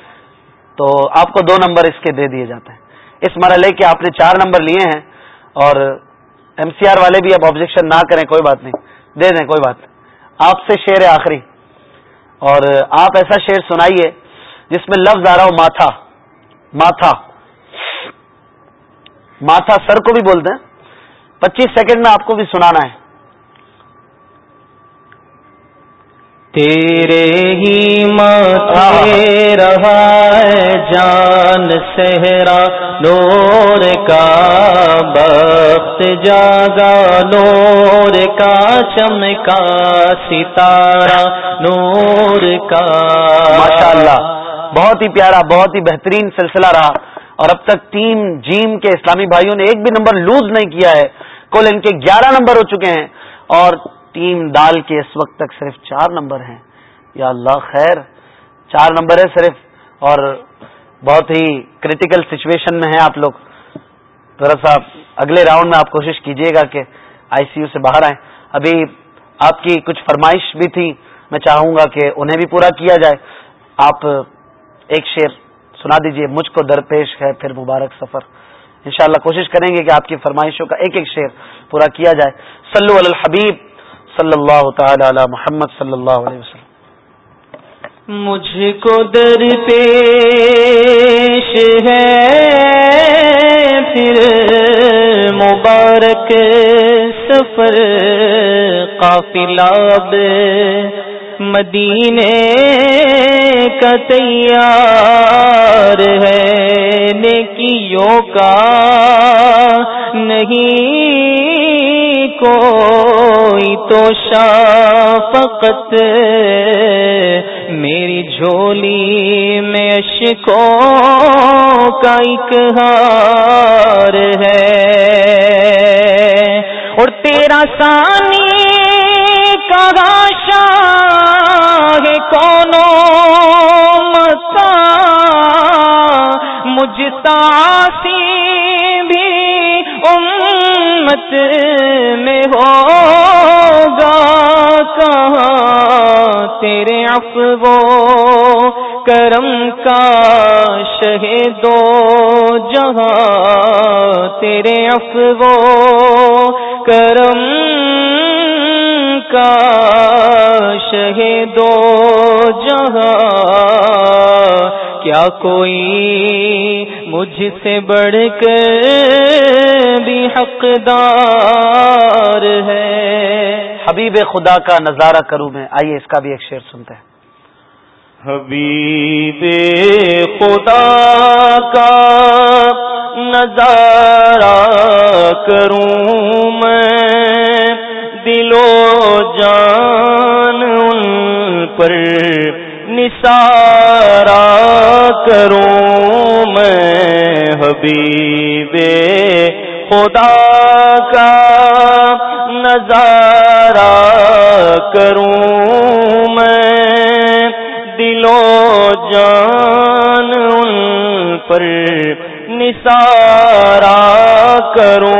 Speaker 1: تو آپ کو دو نمبر اس کے دے دیے جاتے ہیں۔ اس مرحلے کے آپ نے چار نمبر لیے ہیں اور ایم سی آر والے بھی اب آبجیکشن نہ کریں، کوئی بات نہیں۔ دے دیں، کوئی بات۔ آپ سے شعر ہے آخری۔ اور آپ ایسا شعر سنائیے جس میں لفظ آ رہا ہو، ماتھا۔ ماتھا۔ ماتھا سر کو بھی بول دیں۔ پچیس سیکنڈ میں آپ کو بھی سنانا ہے۔
Speaker 3: تیرے ہی ماتھے رہا ہے جان سہرا نور کا بخت جاگا نور کا چمکا ستارہ نور کا
Speaker 1: ماشاء اللہ بہت ہی پیارا بہت ہی بہترین سلسلہ رہا۔ اور اب تک ٹیم جیم کے اسلامی بھائیوں نے ایک بھی نمبر لوز نہیں کیا ہے۔ کل ان کے گیارہ نمبر ہو چکے ہیں۔ اور ٹیم دال کے اس وقت تک صرف چار نمبر ہیں۔ یا اللہ خیر، چار نمبر ہے صرف۔ اور بہت ہی کریٹیکل سچویشن میں ہیں آپ لوگ۔ ذرا سا اگلے راؤنڈ میں آپ کوشش کیجیے گا کہ آئی سی یو سے باہر آئیں۔ ابھی آپ کی کچھ فرمائش بھی تھی۔ میں چاہوں گا کہ انہیں بھی پورا کیا جائے۔ آپ ایک شعر سنا دیجیے۔ مجھ کو درپیش ہے پھر مبارک سفر۔ انشاءاللہ کوشش کریں گے کہ آپ کی فرمائشوں کا ایک ایک شعر پورا کیا جائے۔ صلو علی الحبیب۔ صلی اللہ تعالی علی محمد صلی اللہ علیہ وسلم.
Speaker 3: مجھ کو در پیش ہے پھر مبارک سفر قافلہ مدینے کا تیار ہے، نیکیوں کا نہیں تو شافقت میری جھولی میں اشکوں کا ایک ہار ہے۔ اور تیرا سانی کا ہے کونو متا۔ مجھ تاسی امت میں ہوگا کہاں تیرے افو کرم کا شہدو جہاں تیرے افو کرم کا دو جہاں کیا کوئی مجھ سے بڑھ کر بھی حقدار ہے۔
Speaker 1: حبیب خدا کا نظارہ کروں میں۔ آئیے اس کا بھی ایک شعر سنتے ہیں۔
Speaker 3: حبیب خدا کا نظارہ کروں میں۔ دلو جان ان پر نثارا کروں میں حبیب خدا کا نظارہ کروں میں دلو جان ان پر نثارا کروں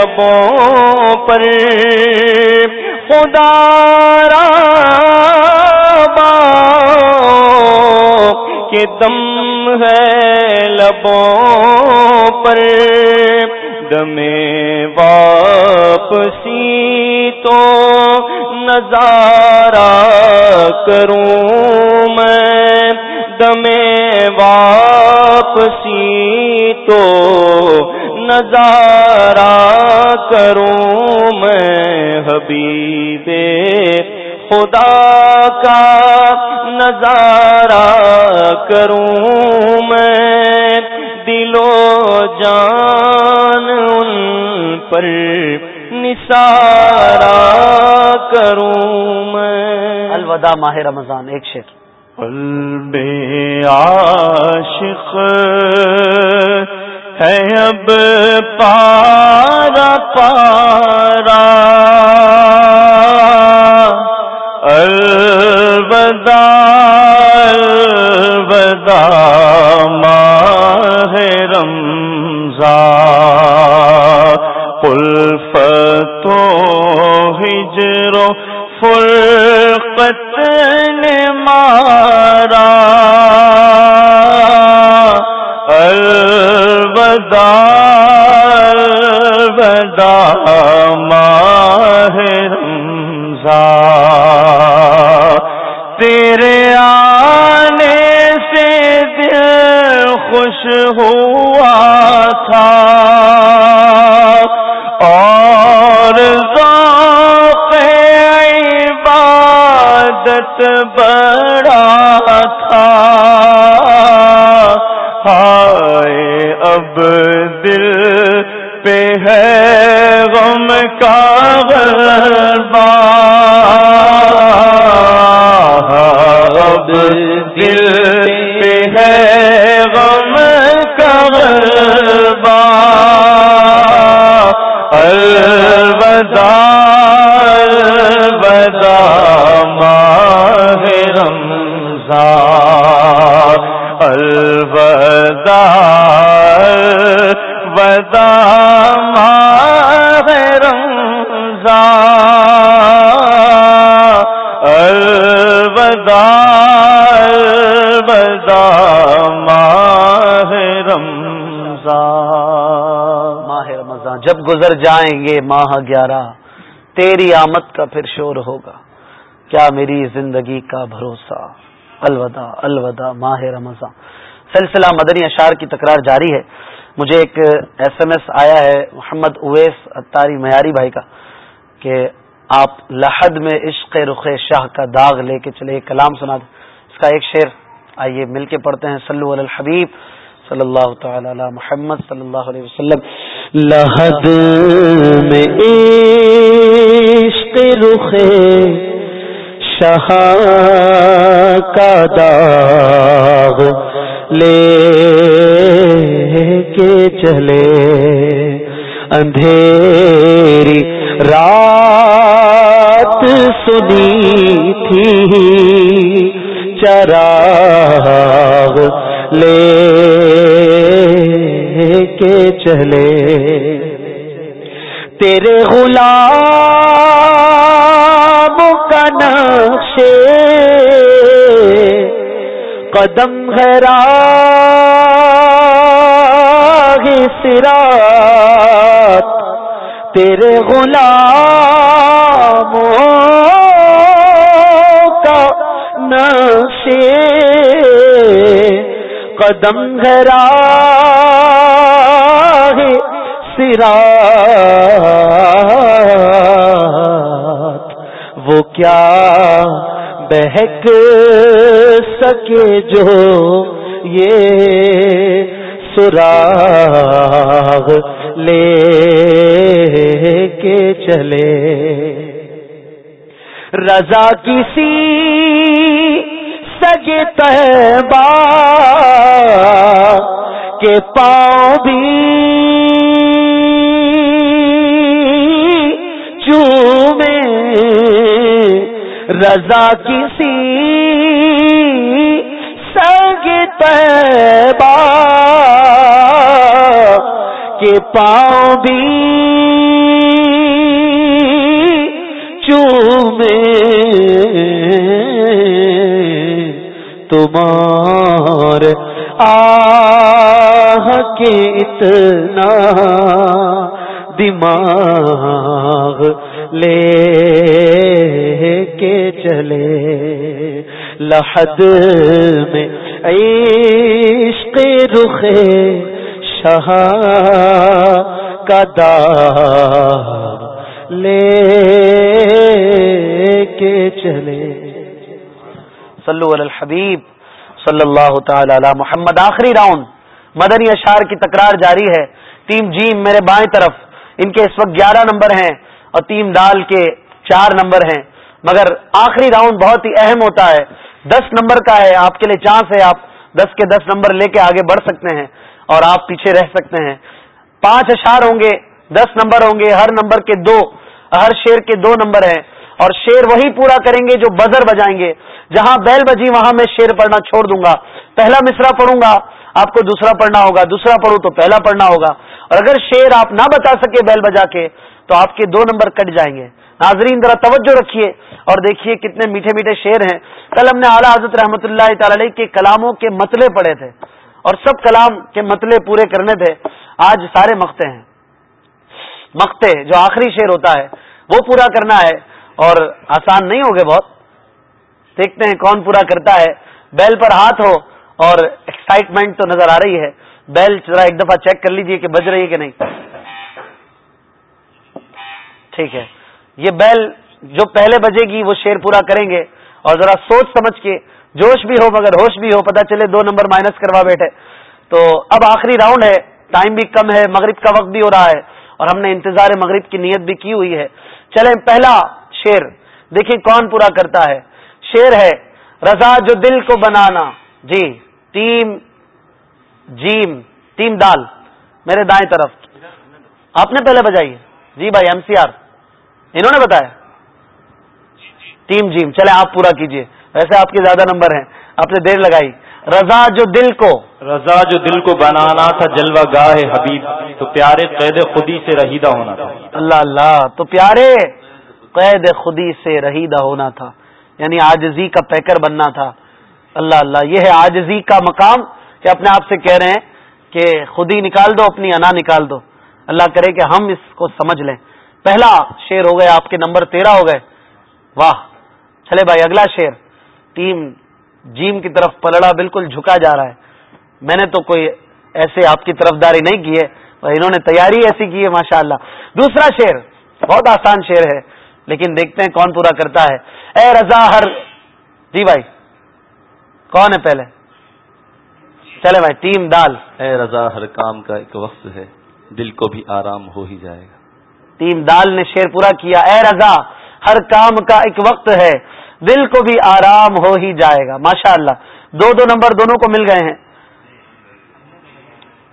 Speaker 3: لبوں پر۔ خدا با کے دم ہے لبوں پر۔ دمے واپسی تو نظارہ کروں میں۔ دمے واپسی تو نظارہ کروں میں حبیب خدا کا نظارہ کروں میں دلو جان ان پر نثارا کروں میں۔
Speaker 1: الوداع ماہ رمضان ایک شعر۔
Speaker 2: قلب عاشق ہے اب پارا پارا۔ الوداع ماہ رمضان۔ الفتو ہجرو فرقت نے مارا۔ بڑا تھا۔ ہائے اب دل پہ ہے غم کا غلبہ
Speaker 1: جب گزر جائیں گے ماہ گیارہ، تیری آمد کا پھر شور ہوگا۔ کیا میری زندگی کا بھروسہ؟ الوداع الوداع، ماہ رمضان۔ سلسلہ مدنی اشار کی تکرار جاری ہے۔ مجھے ایک ایس ایم ایس آیا ہے محمد اویس اتاری میاری بھائی کا، کہ آپ لحد میں عشق رخ شاہ کا داغ لے کے چلے، ایک کلام سنا دیں۔ اس کا ایک شعر آئیے مل کے پڑھتے ہیں۔ صلو علی الحبیب صلی اللہ تعالی علی محمد صلی اللہ علیہ وسلم۔ لحد میں عشق رخ شاہ کا داغ لے کے چلے اندھیری رات سنی تھی چراغ لے کے چلے تیرے غلام کا نقش قدم ہے راہ سرات تیرے غلاموں کا نقش قدم ہے راہ سرات وہ کیا بہک سکے جو یہ سراغ لے کے چلے۔ رضا کسی سج تہبا کے پاؤں بھی چومے رضا کسی سگ تہبا کے پاؤں بھی چومے۔ تمہار آہ کے اتنا دماغ لے کے چلے۔ لحد میں عشق رخ شاہ کا داغ لے کے چلے۔ صلو علی الحبیب صلی اللہ تعالی علی محمد. آخری راؤنڈ مدنی اشار کی تکرار جاری ہے. ٹیم جیم میرے بائیں طرف. ان کے اس وقت گیارہ نمبر ہیں اور ٹیم ڈال کے چار نمبر ہیں. مگر آخری راؤنڈ بہت ہی اہم ہوتا ہے. دس نمبر کا ہے. آپ کے لیے چانس ہے. آپ دس کے دس نمبر لے کے آگے بڑھ سکتے ہیں اور آپ پیچھے رہ سکتے ہیں. پانچ اشار ہوں گے. دس نمبر ہوں گے. ہر نمبر کے دو. ہر شیر کے دو نمبر ہیں. اور شیر وہی پورا کریں گے جو بزر بجائیں گے۔ جہاں بیل بجی، وہاں میں شیر پڑھنا چھوڑ دوں گا۔ پہلا مصرا پڑھوں گا، آپ کو دوسرا پڑھنا ہوگا۔ دوسرا پڑھوں تو پہلا پڑھنا ہوگا۔ اور اگر شیر آپ نہ بتا سکے بیل بجا کے، تو آپ کے دو نمبر کٹ جائیں گے۔ ناظرین، ذرا توجہ رکھیے اور دیکھیے کتنے میٹھے میٹھے شیر ہیں۔ کل ہم نے اعلیٰ حضرت رحمۃ اللہ تعالی علیہ کے کلاموں کے متلے پڑے تھے۔ اور سب کلام کے متلے پورے کرنے تھے۔ آج سارے مکتے ہیں۔ مکتے جو آخری شیر ہوتا ہے، وہ پورا کرنا ہے۔ اور آسان نہیں ہوگے بہت۔ دیکھتے ہیں کون پورا کرتا ہے۔ بیل پر ہاتھ ہو اور ایکسائٹمنٹ تو نظر آ رہی ہے۔ بیل ذرا ایک دفعہ چیک کر لیجیے کہ بج رہی ہے کہ نہیں۔ ٹھیک ہے۔ یہ بیل جو پہلے بجے گی، وہ شیر پورا کریں گے۔ اور ذرا سوچ سمجھ کے، جوش بھی ہو مگر ہوش بھی ہو پتا چلے دو نمبر مائنس کروا بیٹھے۔ تو اب آخری راؤنڈ ہے۔ ٹائم بھی کم ہے، مغرب کا وقت بھی ہو رہا ہے۔ اور ہم نے انتظار مغرب کی نیت بھی کی ہوئی ہے۔ چلیں، پہلا شیر۔ دیکھیں کون پورا کرتا ہے۔ شیر ہے رضا جو دل کو بنانا۔ جی ٹیم جیم ٹیم دال۔ میرے دائیں طرف۔ آپ نے پہلے بجائی جی بھائی ایم سی آر۔ انہوں نے بتایا۔ ٹیم جیم۔ چلے آپ پورا کیجیے۔ ویسے آپ کے زیادہ نمبر ہیں۔ آپ نے دیر لگائی۔ رضا جو دل کو۔
Speaker 3: رضا جو دل کو بنانا تھا جلوہ گاہ حبیب۔ تو پیارے قید خودی سے رہیدہ ہونا تھا۔
Speaker 1: اللہ اللہ۔ تو پیارے۔ قید خودی سے رہیدہ ہونا تھا یعنی آجزی کا پیکر بننا تھا۔ اللہ اللہ، یہ ہے آجزی کا مقام کہ اپنے آپ سے کہہ رہے ہیں کہ خود ہی نکال دو، اپنی انا نکال دو۔ اللہ کرے کہ ہم اس کو سمجھ لیں۔ پہلا شیر ہو گیا آپ کے نمبر تیرہ ہو گئے۔ واہ، چلے بھائی، اگلا شیر ٹیم جیم کی طرف پلڑا بالکل جھکا جا رہا ہے۔ میں نے تو کوئی ایسے آپ کی طرف داری نہیں کی ہے انہوں نے تیاری ایسی کی ہے ماشاء اللہ دوسرا شیر بہت آسان شیر ہے۔ لیکن دیکھتے ہیں کون پورا کرتا ہے۔ اے رضا ہر۔ جی بھائی کون ہے پہلے؟ چلے بھائی ٹیم دال۔
Speaker 3: اے رضا ہر کام کا ایک وقت ہے دل کو بھی آرام ہو ہی جائے گا۔
Speaker 1: تیم دال نے شیر پورا کیا۔ اے رضا ہر کام کا ایک وقت ہے دل کو بھی آرام ہو ہی جائے گا۔ ماشاء اللہ دو دو نمبر دونوں کو مل گئے ہیں۔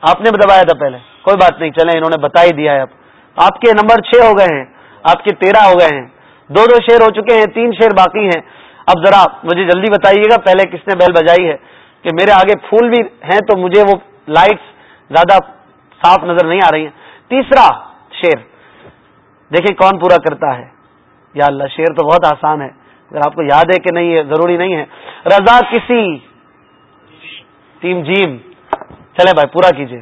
Speaker 1: آپ نے دبایا تھا پہلے کوئی بات نہیں چلے انہوں نے بتا ہی دیا ہے اب۔ آپ کے نمبر چھ ہو گئے ہیں۔ آپ کے تیرہ ہو گئے ہیں۔ دو دو شیر ہو چکے ہیں، تین شیر باقی ہیں۔ اب ذرا مجھے جلدی بتائیے گا، پہلے کس نے بیل بجائی ہے؟ کہ میرے آگے پھول بھی ہیں تو مجھے وہ لائٹس زیادہ صاف نظر نہیں آ رہی ہیں۔ تیسرا شیر۔ دیکھیں کون پورا کرتا ہے۔ یا اللہ، شیر تو بہت آسان ہے۔ اگر آپ کو یاد ہے کہ نہیں ہے ضروری نہیں ہے۔ رضا کسی۔ ٹیم جیم۔ چلے بھائی، پورا کیجیے۔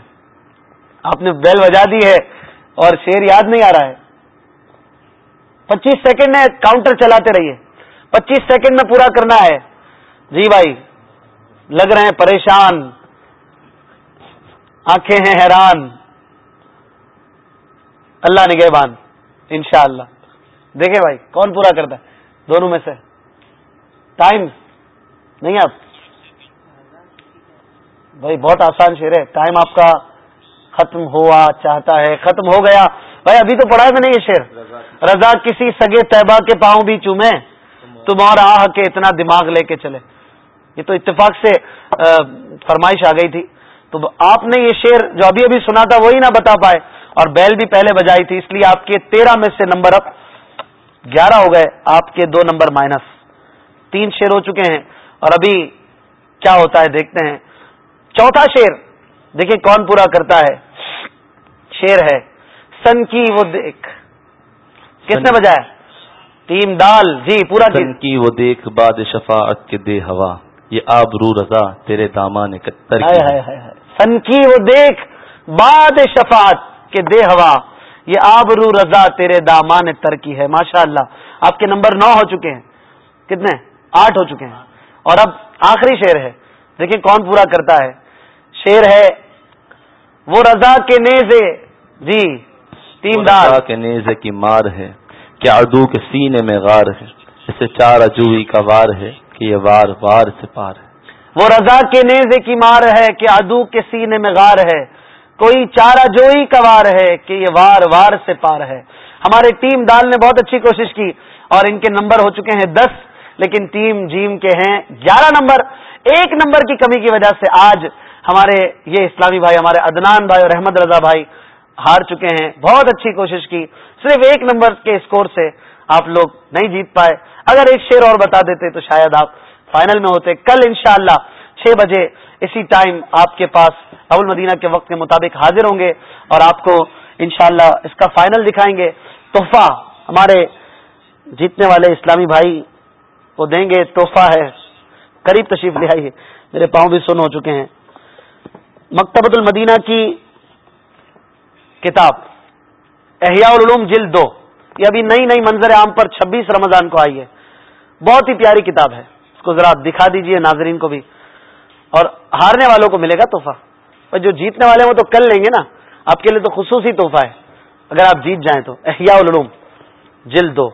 Speaker 1: آپ نے بیل بجا دی ہے اور شیر یاد نہیں آ رہا ہے۔ پچیس سیکنڈ میں کاؤنٹر چلاتے رہیے۔ پچیس سیکنڈ میں پورا کرنا ہے۔ جی بھائی، لگ رہے ہیں پریشان۔ آنکھیں ہیں حیران۔ اللہ نگہبان، انشاءاللہ۔ اللہ دیکھیں بھائی، کون پورا کرتا ہے؟ دونوں میں سے۔ ٹائم نہیں آپ؟ بھائی، بہت آسان شیر ہے۔ ٹائم آپ کا ختم ہوا، چاہتا ہے، ختم ہو گیا۔ بھائی ابھی تو پڑھا ہے میں نہیں یہ شیر رضا کسی سگے طیبہ کے پاؤں بھی چومے تمہارا آہ کے اتنا دماغ لے کے چلے۔ یہ تو اتفاق سے فرمائش آ گئی تھی۔ تو آپ نے یہ شیر جو ابھی ابھی سنا تھا وہی نہ بتا پائے۔ اور بیل بھی پہلے بجائی تھی اس لیے آپ کے تیرہ میں سے نمبر اب گیارہ ہو گئے آپ کے دو نمبر مائنس۔ تین شیر ہو چکے ہیں اور ابھی کیا ہوتا ہے دیکھتے ہیں۔ چوتھا شیر دیکھیں کون پورا کرتا ہے۔ شیر ہے سن کی وہ دیکھ۔ کس نے بجایا؟ تیم دال۔ جی پورا
Speaker 3: سن کی وہ دیکھ باد شفاعت کے دے ہوا۔ یہ آب رو رضا تیرے دامان
Speaker 1: سن کی۔ وہ دیکھ باد شفاعت کہ دے ہوا۔ یہ آب رو رضا تیرے دامان ترکی ہے۔ ماشاء اللہ آپ کے نمبر نو ہو چکے ہیں۔ کتنے؟ آٹھ ہو چکے ہیں۔ اور اب آخری شیر ہے۔ دیکھیں کون پورا کرتا ہے۔ شیر ہے وہ رضا کے نیزے۔ جی تین دار۔
Speaker 3: کے نیزے کی مار ہے کیا اردو کے سینے میں غار ہے اسے چار اجوئی کا وار ہے کہ یہ وار وار سے پار ہے۔
Speaker 1: وہ رضا کے نیزے کی مار ہے کہ ادو کے سینے میں غار ہے۔ کوئی چارہ جوئی کا وار ہے کہ یہ وار وار سے پار ہے۔ ہمارے ٹیم دال نے بہت اچھی کوشش کی اور ان کے نمبر ہو چکے ہیں دس لیکن ٹیم جیم کے ہیں گیارہ نمبر۔ ایک نمبر کی کمی کی وجہ سے آج ہمارے یہ اسلامی بھائی ہمارے ادنان بھائی اور احمد رضا بھائی ہار چکے ہیں۔ بہت اچھی کوشش کی۔ صرف ایک نمبر کے اسکور سے آپ لوگ نہیں جیت پائے۔ اگر ایک شیر اور بتا دیتے تو شاید آپ فائنل میں ہوتے۔ کل انشاءاللہ چھ بجے اسی ٹائم آپ کے پاس اول مدینہ کے وقت کے مطابق حاضر ہوں گے اور آپ کو انشاءاللہ اس کا فائنل دکھائیں گے۔ تحفہ ہمارے جیتنے والے اسلامی بھائی کو دیں گے۔ تحفہ ہے۔ قریب تشریف لے آئیے۔ میرے پاؤں بھی سن ہو چکے ہیں۔ مکتبۃ المدینہ کی کتاب۔ احیاء العلوم جلد دو۔ یہ ابھی نئی نئی منظر عام پر چھبیس رمضان کو آئی ہے۔ بہت ہی پیاری کتاب ہے۔ اس کو ذرا دکھا دیجیے ناظرین کو بھی۔ اور ہارنے والوں کو ملے گا تحفہ۔ اور جو جیتنے والے ہیں وہ تو کل لیں گے نا۔ آپ کے لیے تو خصوصی تحفہ ہے۔ اگر آپ جیت جائیں تو۔ احیاء العلوم جلد دو۔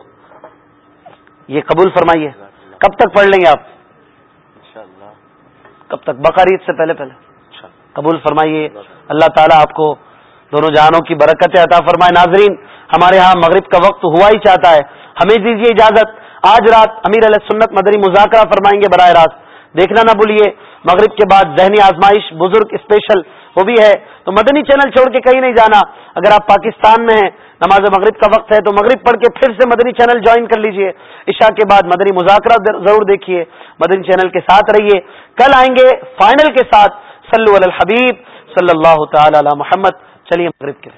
Speaker 1: یہ قبول فرمائیے۔ کب تک پڑھ لیں گے آپ؟ کب تک؟ بقرعید سے پہلے پہلے۔ قبول فرمائیے۔ اللہ تعالیٰ آپ کو دونوں جہانوں کی برکت عطا فرمائے۔ ناظرین، ہمارے ہاں مغرب کا وقت ہوا ہی چاہتا ہے۔ ہمیں دیجیے اجازت۔ آج رات امیر علیہ سنت مدری مذاکرہ فرمائیں گے براہ راست۔ دیکھنا نہ بھولیے، مغرب کے بعد ذہنی آزمائش، بزرگ اسپیشل، وہ بھی ہے۔ تو مدنی چینل چھوڑ کے کہیں نہیں جانا۔ اگر آپ پاکستان میں ہیں، نماز مغرب کا وقت ہے، تو مغرب پڑھ کے پھر سے مدنی چینل جوائن کر لیجیے۔ عشاء کے بعد مدنی مذاکرہ ضرور دیکھیے۔ مدنی چینل کے ساتھ رہیے۔ کل آئیں گے فائنل کے ساتھ۔ صلو علی الحبیب صلی اللہ تعالی علی محمد۔ چلیے مغرب کے